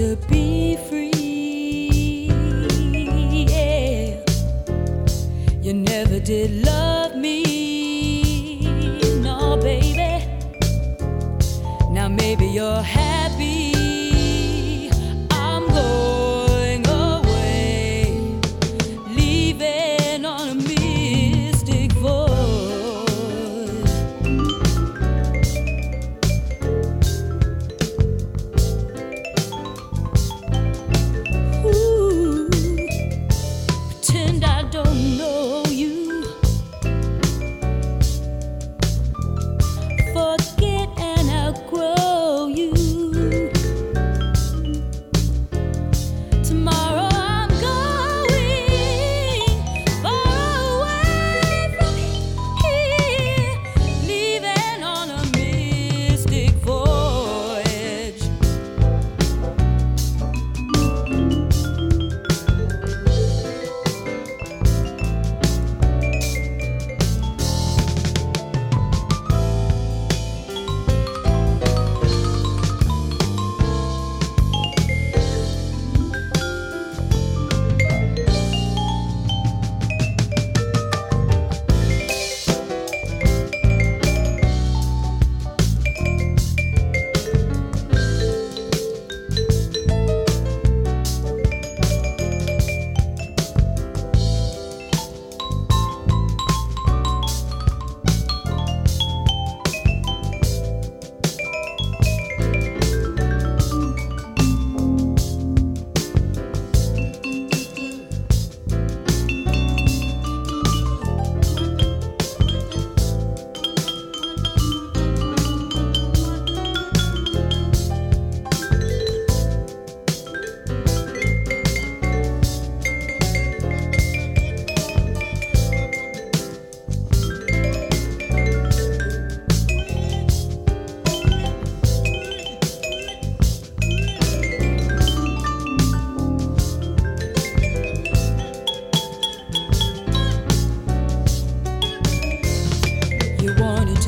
to be free. Yeah. You never did love me, no, baby. Now maybe you're happy.